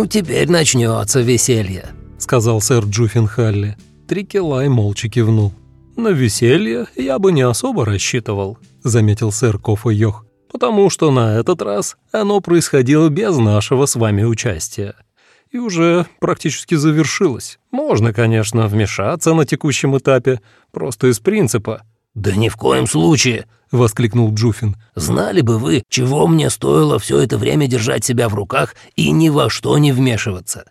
«Ну, теперь начнется веселье», — сказал сэр Джуффин Халли. Трикелай молча кивнул. «На веселье я бы не особо рассчитывал», — заметил сэр Кофа Йох, «потому что на этот раз оно происходило без нашего с вами участия и уже практически завершилось. Можно, конечно, вмешаться на текущем этапе, просто из принципа». «Да ни в коем случае!» — воскликнул Джуфин. «Знали бы вы, чего мне стоило все это время держать себя в руках и ни во что не вмешиваться.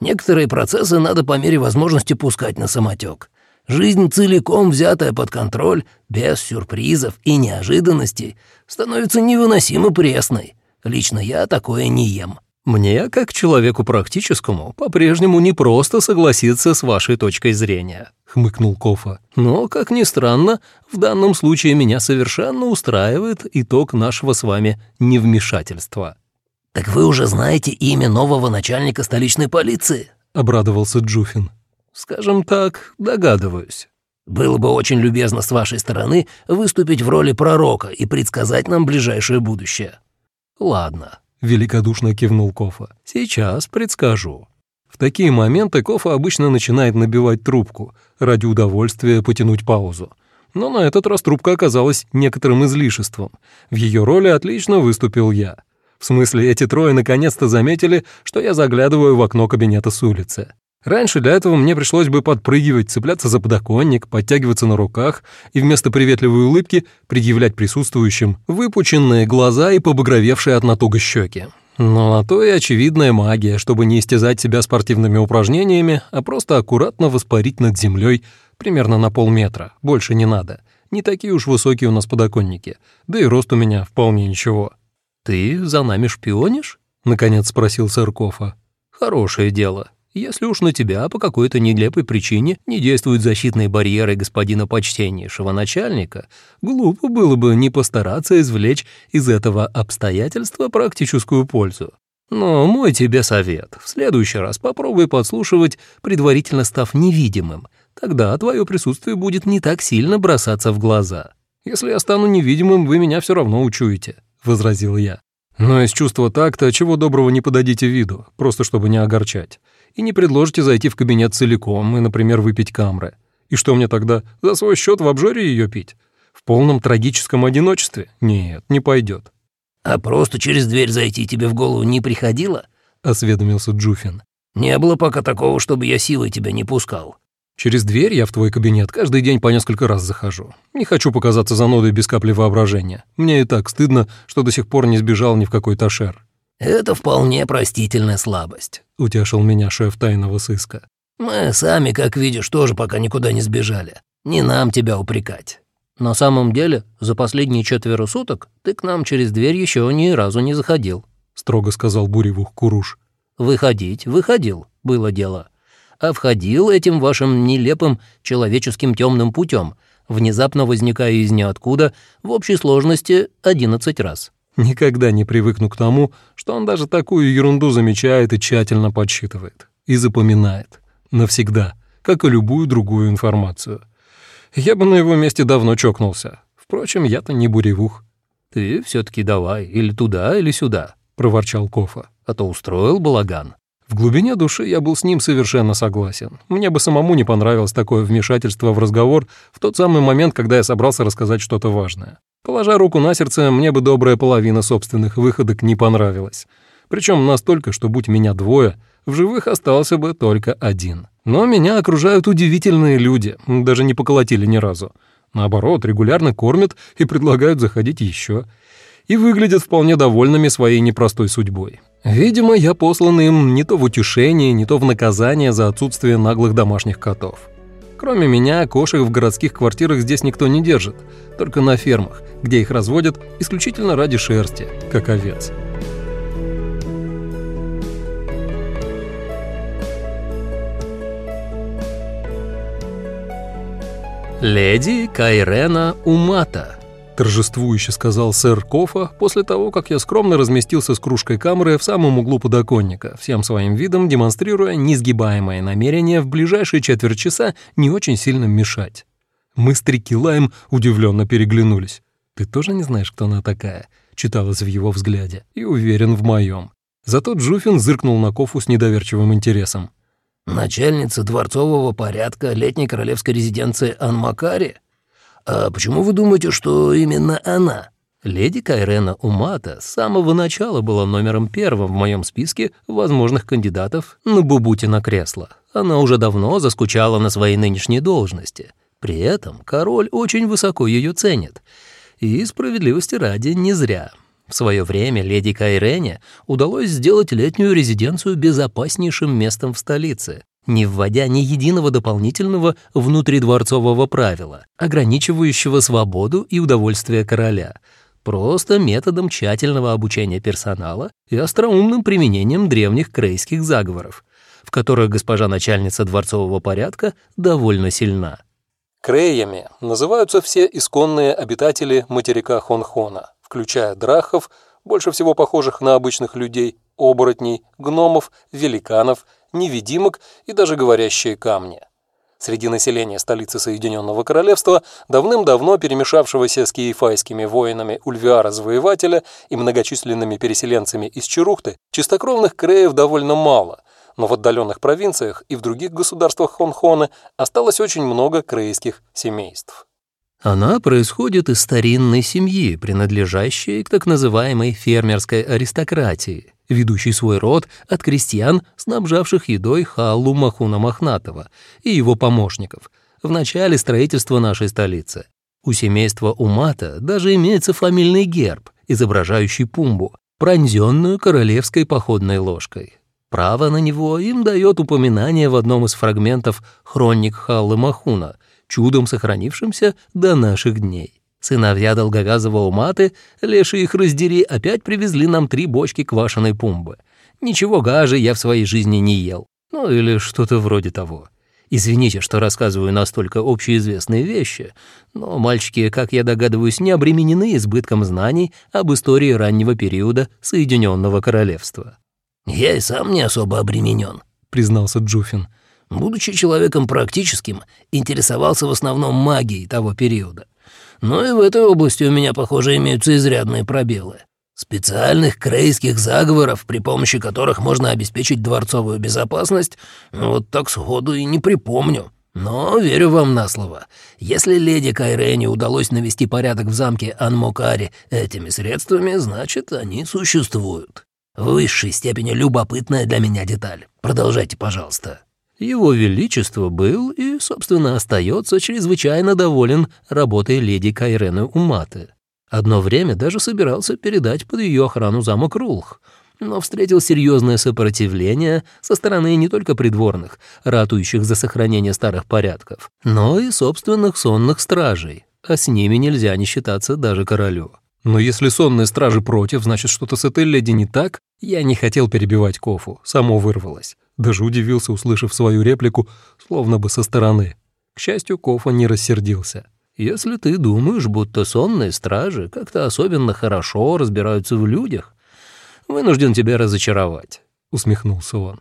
Некоторые процессы надо по мере возможности пускать на самотек. Жизнь целиком взятая под контроль, без сюрпризов и неожиданностей, становится невыносимо пресной. Лично я такое не ем». Мне, как человеку практическому, по-прежнему не просто согласиться с вашей точкой зрения, хмыкнул Кофа. Но, как ни странно, в данном случае меня совершенно устраивает итог нашего с вами невмешательства. Так вы уже знаете имя нового начальника столичной полиции? обрадовался Джуфин. Скажем так, догадываюсь. Было бы очень любезно с вашей стороны выступить в роли пророка и предсказать нам ближайшее будущее. Ладно, — великодушно кивнул Кофа. «Сейчас предскажу». В такие моменты Кофа обычно начинает набивать трубку, ради удовольствия потянуть паузу. Но на этот раз трубка оказалась некоторым излишеством. В ее роли отлично выступил я. В смысле, эти трое наконец-то заметили, что я заглядываю в окно кабинета с улицы. Раньше для этого мне пришлось бы подпрыгивать, цепляться за подоконник, подтягиваться на руках и вместо приветливой улыбки предъявлять присутствующим выпученные глаза и побагровевшие от натуга щеки. Но на то и очевидная магия, чтобы не истязать себя спортивными упражнениями, а просто аккуратно воспарить над землей примерно на полметра, больше не надо. Не такие уж высокие у нас подоконники, да и рост у меня вполне ничего. «Ты за нами шпионишь?» — наконец спросил Сыркова. «Хорошее дело. Если уж на тебя по какой-то нелепой причине не действуют защитные барьеры господина почтеннейшего начальника, глупо было бы не постараться извлечь из этого обстоятельства практическую пользу. Но мой тебе совет. В следующий раз попробуй подслушивать, предварительно став невидимым. Тогда твое присутствие будет не так сильно бросаться в глаза. Если я стану невидимым, вы меня все равно учуете», — возразил я. «Но из чувства такта чего доброго не подадите виду, просто чтобы не огорчать и не предложите зайти в кабинет целиком и, например, выпить камры. И что мне тогда, за свой счет в обжоре ее пить? В полном трагическом одиночестве? Нет, не пойдет. «А просто через дверь зайти тебе в голову не приходило?» — осведомился Джуфин. «Не было пока такого, чтобы я силой тебя не пускал». «Через дверь я в твой кабинет каждый день по несколько раз захожу. Не хочу показаться занудой без капли воображения. Мне и так стыдно, что до сих пор не сбежал ни в какой ташер. «Это вполне простительная слабость», — утешил меня шеф тайного сыска. «Мы сами, как видишь, тоже пока никуда не сбежали. Не нам тебя упрекать». «На самом деле, за последние четверо суток ты к нам через дверь еще ни разу не заходил», — строго сказал Буревух Куруш. «Выходить выходил, было дело. А входил этим вашим нелепым человеческим темным путем, внезапно возникая из ниоткуда в общей сложности одиннадцать раз». Никогда не привыкну к тому, что он даже такую ерунду замечает и тщательно подсчитывает. И запоминает. Навсегда. Как и любую другую информацию. Я бы на его месте давно чокнулся. Впрочем, я-то не буревух. «Ты все таки давай, или туда, или сюда», — проворчал Кофа. «А то устроил балаган». В глубине души я был с ним совершенно согласен. Мне бы самому не понравилось такое вмешательство в разговор в тот самый момент, когда я собрался рассказать что-то важное. Положа руку на сердце, мне бы добрая половина собственных выходок не понравилась. Причем настолько, что будь меня двое, в живых остался бы только один. Но меня окружают удивительные люди, даже не поколотили ни разу. Наоборот, регулярно кормят и предлагают заходить еще. И выглядят вполне довольными своей непростой судьбой. Видимо, я послан им не то в утешение, не то в наказание за отсутствие наглых домашних котов. Кроме меня, кошек в городских квартирах здесь никто не держит, только на фермах, где их разводят исключительно ради шерсти, как овец. «Леди Кайрена Умата», — торжествующе сказал сэр Кофа после того, как я скромно разместился с кружкой камеры в самом углу подоконника, всем своим видом демонстрируя несгибаемое намерение в ближайшие четверть часа не очень сильно мешать. Мы с Трикилаем удивленно переглянулись. «Ты тоже не знаешь, кто она такая?» — читалось в его взгляде. «И уверен в моем. Зато Джуфин зыркнул на Кофу с недоверчивым интересом. «Начальница дворцового порядка летней королевской резиденции Анмакари? А почему вы думаете, что именно она?» Леди Кайрена Умата с самого начала была номером первым в моем списке возможных кандидатов на Бубутина кресло. Она уже давно заскучала на своей нынешней должности. При этом король очень высоко ее ценит. И справедливости ради не зря. В свое время леди Кайрене удалось сделать летнюю резиденцию безопаснейшим местом в столице, не вводя ни единого дополнительного внутридворцового правила, ограничивающего свободу и удовольствие короля, просто методом тщательного обучения персонала и остроумным применением древних крейских заговоров, в которых госпожа начальница дворцового порядка довольно сильна. Креями называются все исконные обитатели материка Хонхона, включая драхов, больше всего похожих на обычных людей, оборотней, гномов, великанов, невидимок и даже говорящие камни. Среди населения столицы Соединенного Королевства, давным-давно перемешавшегося с киефайскими воинами Ульвиара-завоевателя и многочисленными переселенцами из Чарухты, чистокровных креев довольно мало, но в отдаленных провинциях и в других государствах Хонхоны осталось очень много крейских семейств. Она происходит из старинной семьи, принадлежащей к так называемой фермерской аристократии, ведущей свой род от крестьян, снабжавших едой Халлу Махуна Мохнатова и его помощников в начале строительства нашей столицы. У семейства Умата даже имеется фамильный герб, изображающий пумбу, пронзенную королевской походной ложкой. Право на него им дает упоминание в одном из фрагментов «Хроник Халлы Махуна», чудом сохранившимся до наших дней. Сыновья долговязого уматы, леши их раздери, опять привезли нам три бочки квашеной пумбы. Ничего гаже я в своей жизни не ел. Ну или что-то вроде того. Извините, что рассказываю настолько общеизвестные вещи, но мальчики, как я догадываюсь, не обременены избытком знаний об истории раннего периода Соединенного Королевства. «Я и сам не особо обременен», — признался Джуфин. «Будучи человеком практическим, интересовался в основном магией того периода. Но и в этой области у меня, похоже, имеются изрядные пробелы. Специальных крейских заговоров, при помощи которых можно обеспечить дворцовую безопасность, вот так сходу и не припомню. Но верю вам на слово. Если леди Кайрене удалось навести порядок в замке Анмокари этими средствами, значит, они существуют. В высшей степени любопытная для меня деталь. Продолжайте, пожалуйста». Его Величество был и, собственно, остается чрезвычайно доволен работой леди Кайрены Уматы. Одно время даже собирался передать под ее охрану замок Рулх, но встретил серьезное сопротивление со стороны не только придворных, ратующих за сохранение старых порядков, но и собственных сонных стражей, а с ними нельзя не считаться даже королю. Но если сонные стражи против, значит, что-то с этой леди не так? Я не хотел перебивать Кофу, само вырвалось. Даже удивился, услышав свою реплику, словно бы со стороны. К счастью, Кофа не рассердился. «Если ты думаешь, будто сонные стражи как-то особенно хорошо разбираются в людях, вынужден тебя разочаровать», — усмехнулся он.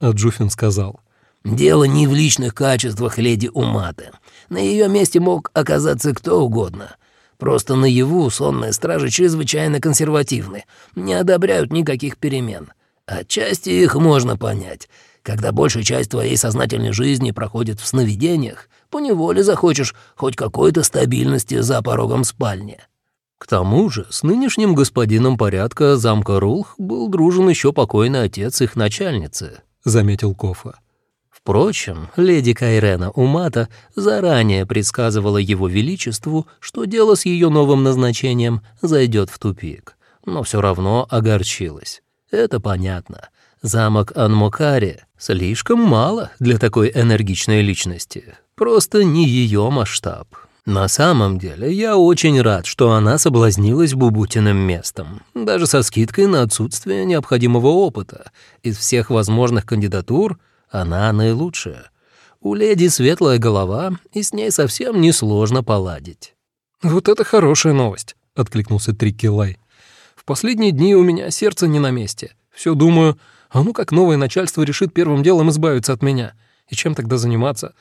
А Джуфин сказал. «Дело не в личных качествах леди Уматы. На ее месте мог оказаться кто угодно». Просто наяву сонные стражи чрезвычайно консервативны, не одобряют никаких перемен. Отчасти их можно понять. Когда большая часть твоей сознательной жизни проходит в сновидениях, поневоле захочешь хоть какой-то стабильности за порогом спальни. К тому же с нынешним господином порядка замка Рулх был дружен еще покойный отец их начальницы, — заметил Кофа. Впрочем, леди Кайрена Умата заранее предсказывала его величеству, что дело с ее новым назначением зайдет в тупик, но все равно огорчилась. Это понятно. Замок Анмокари слишком мало для такой энергичной личности. Просто не ее масштаб. На самом деле, я очень рад, что она соблазнилась Бубутиным местом, даже со скидкой на отсутствие необходимого опыта. Из всех возможных кандидатур она наилучшая. У леди светлая голова, и с ней совсем несложно поладить». «Вот это хорошая новость», — откликнулся Триккилай. «В последние дни у меня сердце не на месте. Все думаю, а ну как новое начальство решит первым делом избавиться от меня. И чем тогда заниматься?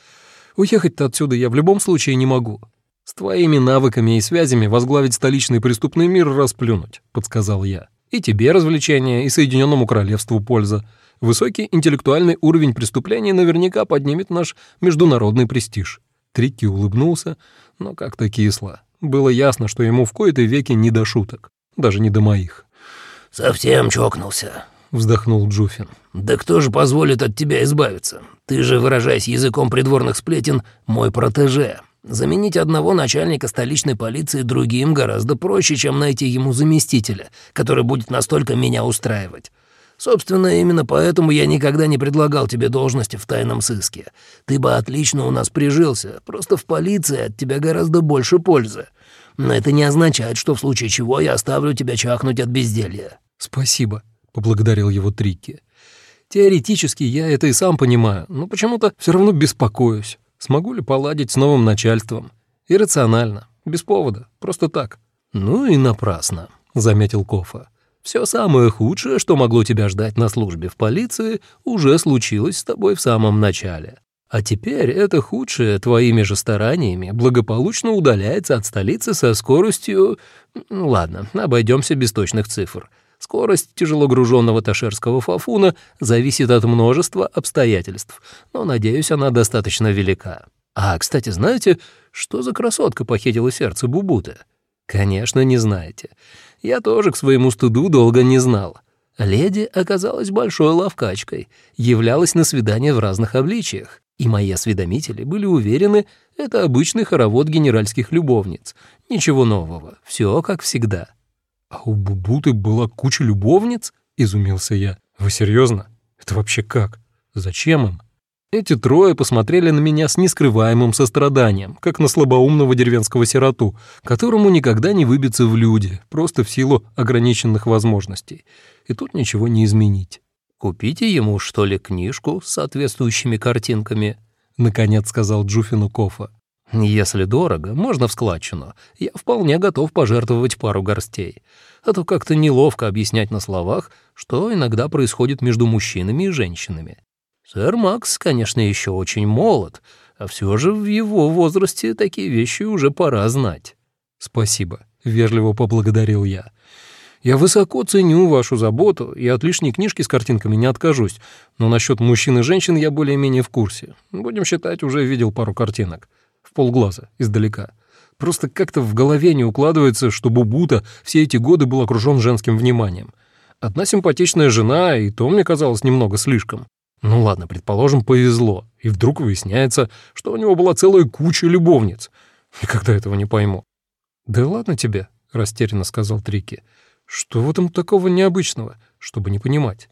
Уехать-то отсюда я в любом случае не могу. С твоими навыками и связями возглавить столичный преступный мир расплюнуть», — подсказал я. И тебе развлечения, и Соединенному Королевству польза. Высокий интеллектуальный уровень преступлений наверняка поднимет наш международный престиж». Трикки улыбнулся, но как-то кисло. Было ясно, что ему в кои-то веки не до шуток, даже не до моих. «Совсем чокнулся», — вздохнул Джуфин. «Да кто же позволит от тебя избавиться? Ты же, выражаясь языком придворных сплетен, мой протеже. Заменить одного начальника столичной полиции другим гораздо проще, чем найти ему заместителя, который будет настолько меня устраивать. Собственно, именно поэтому я никогда не предлагал тебе должности в тайном сыске. Ты бы отлично у нас прижился, просто в полиции от тебя гораздо больше пользы. Но это не означает, что в случае чего я оставлю тебя чахнуть от безделья». «Спасибо», — поблагодарил его Трикки. «Теоретически я это и сам понимаю, но почему-то все равно беспокоюсь. Смогу ли поладить с новым начальством? Иррационально, без повода, просто так». «Ну и напрасно», — заметил Кофа. Все самое худшее, что могло тебя ждать на службе в полиции, уже случилось с тобой в самом начале. А теперь это худшее твоими же стараниями благополучно удаляется от столицы со скоростью... Ладно, обойдемся без точных цифр. Скорость тяжелогруженного ташерского фафуна зависит от множества обстоятельств, но, надеюсь, она достаточно велика. А, кстати, знаете, что за красотка похитила сердце Бубута? Конечно, не знаете я тоже к своему стыду долго не знал. Леди оказалась большой ловкачкой, являлась на свидания в разных обличиях, и мои осведомители были уверены, это обычный хоровод генеральских любовниц. Ничего нового, все как всегда. «А у Бубуты была куча любовниц?» — изумился я. «Вы серьезно? Это вообще как? Зачем им?» Эти трое посмотрели на меня с нескрываемым состраданием, как на слабоумного деревенского сироту, которому никогда не выбиться в люди, просто в силу ограниченных возможностей. И тут ничего не изменить. «Купите ему, что ли, книжку с соответствующими картинками?» — наконец сказал Джуфину Кофа. «Если дорого, можно в складчину. Я вполне готов пожертвовать пару горстей. А то как-то неловко объяснять на словах, что иногда происходит между мужчинами и женщинами. Сэр Макс, конечно, еще очень молод, а все же в его возрасте такие вещи уже пора знать. Спасибо, вежливо поблагодарил я. Я высоко ценю вашу заботу и от лишней книжки с картинками не откажусь, но насчет мужчин и женщин я более-менее в курсе. Будем считать, уже видел пару картинок. В полглаза, издалека. Просто как-то в голове не укладывается, что Бубута все эти годы был окружен женским вниманием. Одна симпатичная жена, и то мне казалось немного слишком. Ну ладно, предположим, повезло, и вдруг выясняется, что у него была целая куча любовниц. Никогда этого не пойму. «Да ладно тебе», — растерянно сказал Трики. «Что в этом такого необычного, чтобы не понимать?»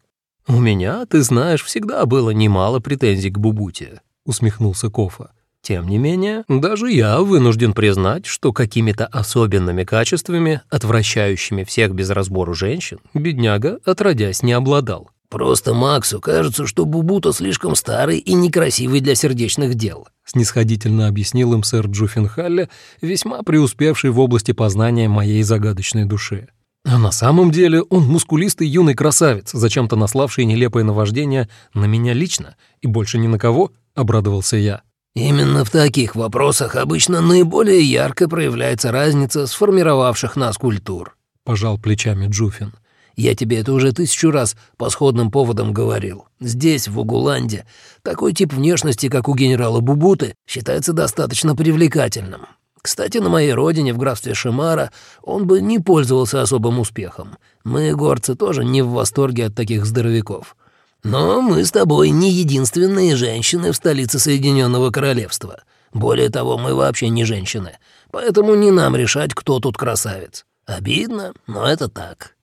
«У меня, ты знаешь, всегда было немало претензий к Бубуте», — усмехнулся Кофа. Тем не менее, даже я вынужден признать, что какими-то особенными качествами, отвращающими всех без разбору женщин, бедняга, отродясь, не обладал. «Просто Максу кажется, что Бубута слишком старый и некрасивый для сердечных дел», снисходительно объяснил им сэр Джуффенхалле, весьма преуспевший в области познания моей загадочной души. А на самом деле он мускулистый юный красавец, зачем-то наславший нелепое наваждение на меня лично и больше ни на кого, обрадовался я. Именно в таких вопросах обычно наиболее ярко проявляется разница сформировавших нас культур, пожал плечами Джуфин. Я тебе это уже тысячу раз по сходным поводам говорил. Здесь, в Угуланде, такой тип внешности, как у генерала Бубуты, считается достаточно привлекательным. Кстати, на моей родине, в графстве Шимара, он бы не пользовался особым успехом. Мы, горцы, тоже не в восторге от таких здоровяков. Но мы с тобой не единственные женщины в столице Соединенного Королевства. Более того, мы вообще не женщины. Поэтому не нам решать, кто тут красавец. Обидно, но это так.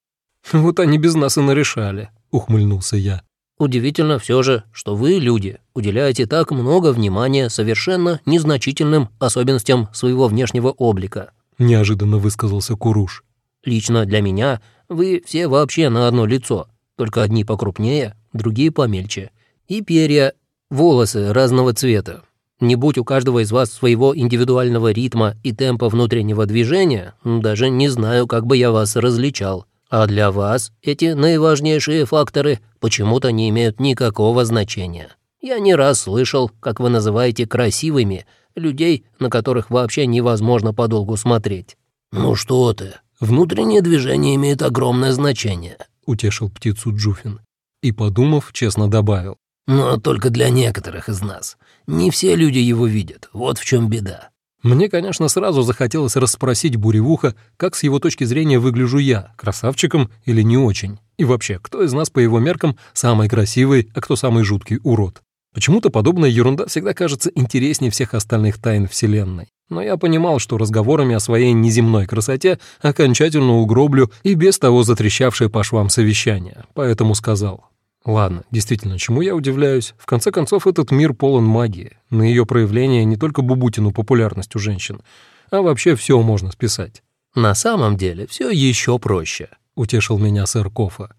«Вот они без нас и нарешали», — ухмыльнулся я. «Удивительно все же, что вы, люди, уделяете так много внимания совершенно незначительным особенностям своего внешнего облика», — неожиданно высказался Куруш. «Лично для меня вы все вообще на одно лицо, только одни покрупнее, другие помельче. И перья, волосы разного цвета. Не будь у каждого из вас своего индивидуального ритма и темпа внутреннего движения, даже не знаю, как бы я вас различал. А для вас эти наиважнейшие факторы почему-то не имеют никакого значения. Я не раз слышал, как вы называете красивыми людей, на которых вообще невозможно подолгу смотреть». «Ну что ты?» — Внутреннее движение имеет огромное значение», — утешил птицу Джуфин. И, подумав, честно добавил. «Но только для некоторых из нас. Не все люди его видят. Вот в чем беда». Мне, конечно, сразу захотелось расспросить Буревуха, как с его точки зрения выгляжу я, красавчиком или не очень. И вообще, кто из нас по его меркам самый красивый, а кто самый жуткий урод. Почему-то подобная ерунда всегда кажется интереснее всех остальных тайн Вселенной. Но я понимал, что разговорами о своей неземной красоте окончательно угроблю и без того затрещавшее по швам совещание, поэтому сказал. Ладно, действительно, чему я удивляюсь? В конце концов, этот мир полон магии. На ее проявление не только Бубутину популярность у женщин, а вообще все можно списать. На самом деле все еще проще, утешил меня сэр Кофа.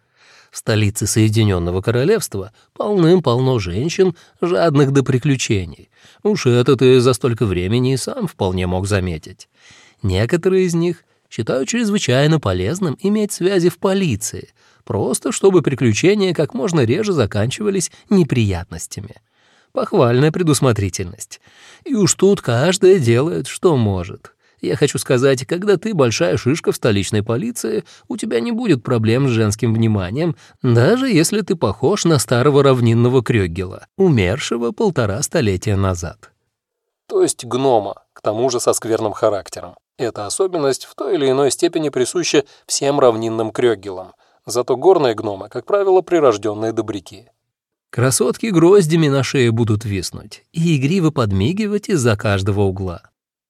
В столице Соединенного Королевства полным-полно женщин, жадных до приключений. Уж это ты за столько времени и сам вполне мог заметить. Некоторые из них считают чрезвычайно полезным иметь связи в полиции, просто чтобы приключения как можно реже заканчивались неприятностями. Похвальная предусмотрительность. И уж тут каждая делает, что может. Я хочу сказать, когда ты большая шишка в столичной полиции, у тебя не будет проблем с женским вниманием, даже если ты похож на старого равнинного Крёггела, умершего полтора столетия назад. То есть гнома, к тому же со скверным характером. Эта особенность в той или иной степени присуща всем равнинным Крёггелам, зато горные гномы, как правило, прирожденные добряки. Красотки гроздями на шее будут виснуть и игриво подмигивать из-за каждого угла.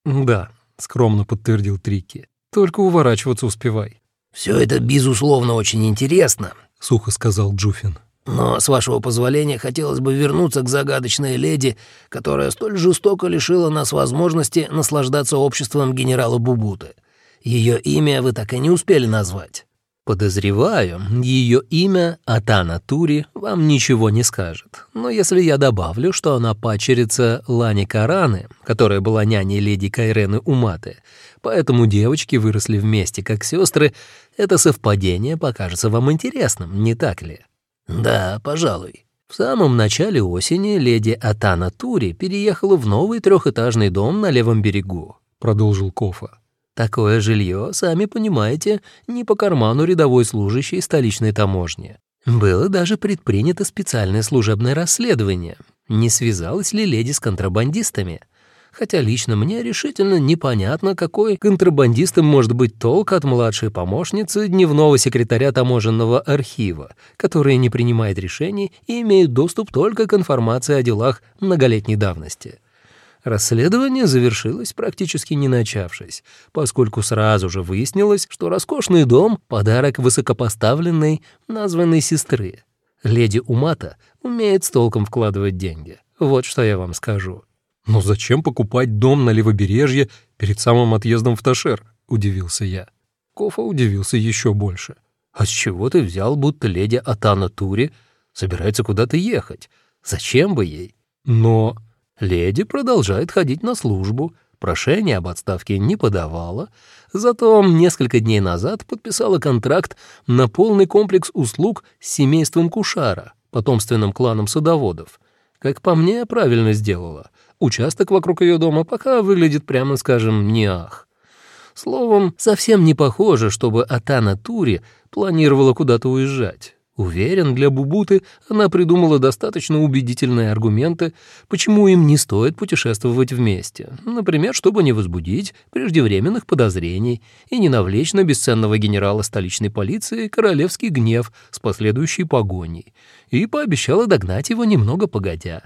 Да, скромно подтвердил Трики. Только уворачиваться успевай. Все это, безусловно, очень интересно, сухо сказал Джуфин. Но, с вашего позволения, хотелось бы вернуться к загадочной леди, которая столь жестоко лишила нас возможности наслаждаться обществом генерала Бубуты. Ее имя вы так и не успели назвать. Подозреваю, ее имя Атана Тури вам ничего не скажет. Но если я добавлю, что она пачерица Лани Караны, которая была няней леди Кайрены Уматы, поэтому девочки выросли вместе как сестры, это совпадение покажется вам интересным, не так ли? Да, пожалуй. В самом начале осени леди Атана Тури переехала в новый трехэтажный дом на левом берегу, продолжил Кофа. Такое жилье, сами понимаете, не по карману рядовой служащей столичной таможни. Было даже предпринято специальное служебное расследование. Не связалась ли леди с контрабандистами? Хотя лично мне решительно непонятно, какой контрабандистам может быть толк от младшей помощницы дневного секретаря таможенного архива, которая не принимает решений и имеет доступ только к информации о делах многолетней давности. Расследование завершилось практически не начавшись, поскольку сразу же выяснилось, что роскошный дом — подарок высокопоставленной, названной сестры. Леди Умата умеет с толком вкладывать деньги. Вот что я вам скажу. «Но зачем покупать дом на левобережье перед самым отъездом в Ташер?» — удивился я. Кофа удивился еще больше. «А с чего ты взял, будто леди Атана Тури собирается куда-то ехать? Зачем бы ей?» «Но...» Леди продолжает ходить на службу, прошение об отставке не подавала, зато несколько дней назад подписала контракт на полный комплекс услуг с семейством Кушара, потомственным кланом садоводов. Как по мне, правильно сделала. Участок вокруг ее дома пока выглядит, прямо скажем, не ах. Словом, совсем не похоже, чтобы Атана Тури планировала куда-то уезжать. Уверен, для Бубуты она придумала достаточно убедительные аргументы, почему им не стоит путешествовать вместе. Например, чтобы не возбудить преждевременных подозрений и не навлечь на бесценного генерала столичной полиции королевский гнев с последующей погоней. И пообещала догнать его немного погодя.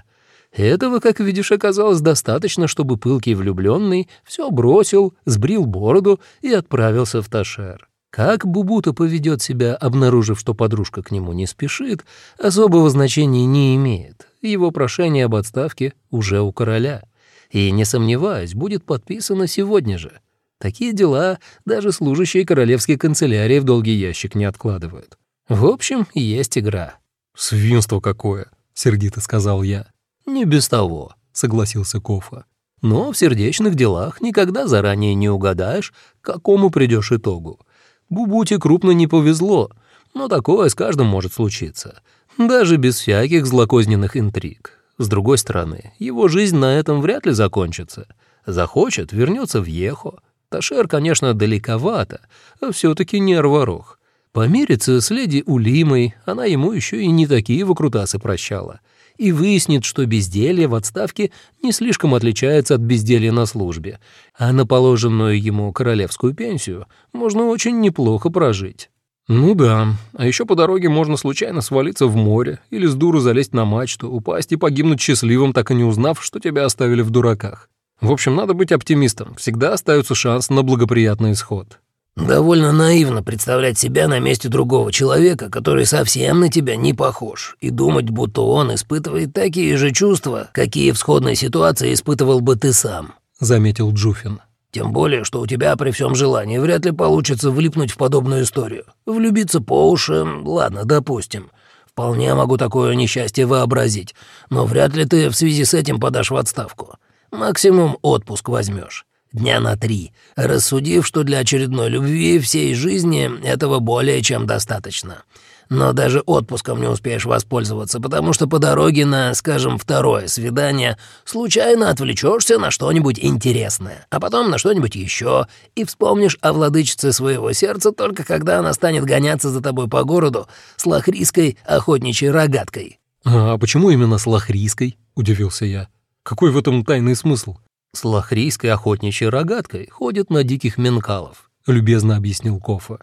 Этого, как видишь, оказалось достаточно, чтобы пылкий влюбленный все бросил, сбрил бороду и отправился в Ташер. Как Бубута поведет себя, обнаружив, что подружка к нему не спешит, особого значения не имеет. Его прошение об отставке уже у короля. И, не сомневаюсь, будет подписано сегодня же. Такие дела даже служащие королевской канцелярии в долгий ящик не откладывают. В общем, есть игра. «Свинство какое!» — сердито сказал я. «Не без того», — согласился Кофа. «Но в сердечных делах никогда заранее не угадаешь, к какому придешь итогу. Бубуте крупно не повезло, но такое с каждым может случиться, даже без всяких злокозненных интриг. С другой стороны, его жизнь на этом вряд ли закончится. Захочет, вернется в Ехо. Ташер, конечно, далековато, а все-таки не Арварох. Помирится с леди Улимой, она ему еще и не такие выкрутасы прощала. И выяснит, что безделье в отставке не слишком отличается от безделья на службе, а на положенную ему королевскую пенсию можно очень неплохо прожить. Ну да, а еще по дороге можно случайно свалиться в море или с дуру залезть на мачту, упасть и погибнуть счастливым, так и не узнав, что тебя оставили в дураках. В общем, надо быть оптимистом, всегда остается шанс на благоприятный исход. Довольно наивно представлять себя на месте другого человека, который совсем на тебя не похож, и думать, будто он испытывает такие же чувства, какие в сходной ситуации испытывал бы ты сам», — заметил Джуфин. «Тем более, что у тебя при всем желании вряд ли получится влипнуть в подобную историю. Влюбиться по уши, ладно, допустим. Вполне могу такое несчастье вообразить, но вряд ли ты в связи с этим подашь в отставку. Максимум отпуск возьмешь дня на три, рассудив, что для очередной любви всей жизни этого более чем достаточно. Но даже отпуском не успеешь воспользоваться, потому что по дороге на, скажем, второе свидание случайно отвлечешься на что-нибудь интересное, а потом на что-нибудь еще, и вспомнишь о владычице своего сердца только когда она станет гоняться за тобой по городу с лохрийской охотничьей рогаткой. «А почему именно с лохрийской?» — удивился я. «Какой в этом тайный смысл?» С лохрийской охотничьей рогаткой ходят на диких менкалов», — любезно объяснил Кофа.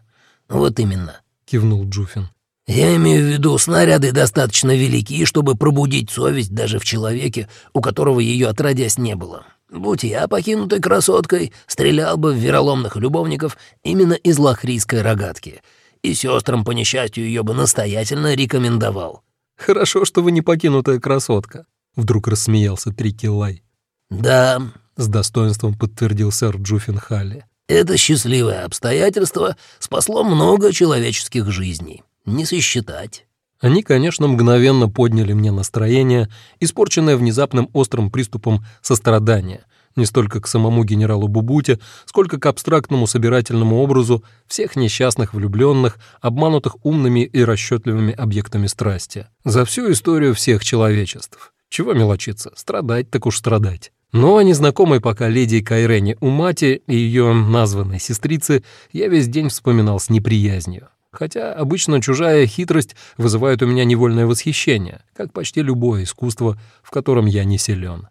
«Вот именно», — кивнул Джуфин. «Я имею в виду, снаряды достаточно велики, чтобы пробудить совесть даже в человеке, у которого ее отродясь не было. Будь я покинутой красоткой, стрелял бы в вероломных любовников именно из лохрийской рогатки, и сестрам, по несчастью, ее бы настоятельно рекомендовал». «Хорошо, что вы не покинутая красотка», — вдруг рассмеялся Трикилай. «Да, — с достоинством подтвердил сэр Джуффин Халли. «Это счастливое обстоятельство спасло много человеческих жизней. Не сосчитать». Они, конечно, мгновенно подняли мне настроение, испорченное внезапным острым приступом сострадания, не столько к самому генералу Бубуте, сколько к абстрактному собирательному образу всех несчастных влюбленных, обманутых умными и расчетливыми объектами страсти. За всю историю всех человечеств. Чего мелочиться? Страдать так уж страдать. Но о незнакомой пока леди Кайрене Умати и ее названной сестрице я весь день вспоминал с неприязнью. Хотя обычно чужая хитрость вызывает у меня невольное восхищение, как почти любое искусство, в котором я не силен.